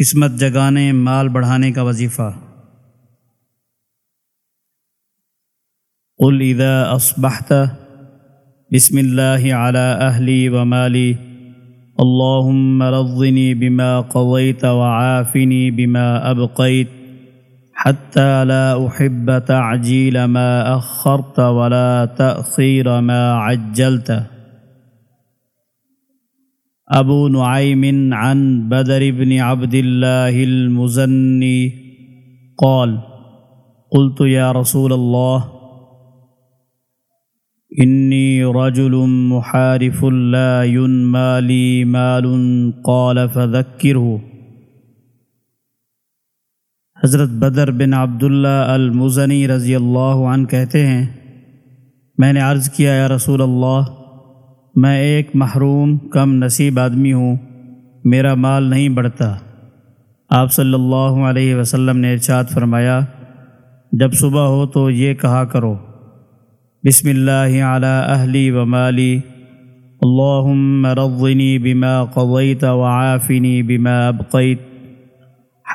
قسمت جگانے، مال بڑھانے کا وظیفہ۔ قل اذا اصبحت، بسم اللہ علی اہلی و مالی، اللہم رضنی بما قضیت وعافنی بما ابقیت حتى لا أحب تعجيل ما أخرت ولا تأخير ما عجلت۔ ابو نعيم عن بدر بن عبد الله المزني قال، قلت يا رسول الله إني رجل محارف لا ينمى لي مال قال فذكره حضرت بدر بن عبداللہ المزنی رضی اللہ عنہ کہتے ہیں، میں نے عرض کیا، یا رسول اللہ میں ایک محروم، کم نصیب آدمی ہوں۔ میرا مال نہیں بڑھتا۔ آپ صلی اللہ علیہ وسلم نے ارشاد فرمایا، جب صبح ہو تو یہ کہا کرو، بسم اللہ علی اہلی و مالی، اللہم رضنی بما قضیت وعافنی بما ابقیت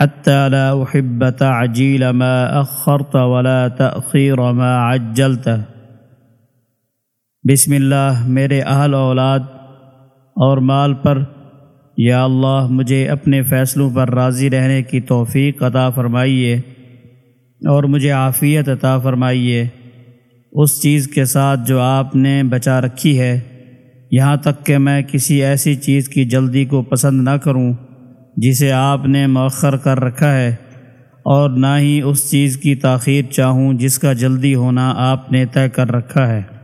حتى لا أحب تعجيل ما أخرت ولا تأخير ما عجلت۔ بسم اللہ، میرے اہل اولاد اور مال پر یا اللہ مجھے اپنے فیصلوں پر راضی رہنے کی توفیق عطا فرمائیے اور مجھے عافیت عطا فرمائیے۔ اس چیز کے ساتھ جو آپ نے بچا رکھی ہے، یہاں تک کہ میں کسی ایسی چیز کی جلدی کو پسند نہ کروں جسے آپ نے مؤخر کر رکھا ہے اور نہ ہی اس چیز کی تاخیر چاہوں جس کا جلدی ہونا آپ نے طے کر رکھا ہے۔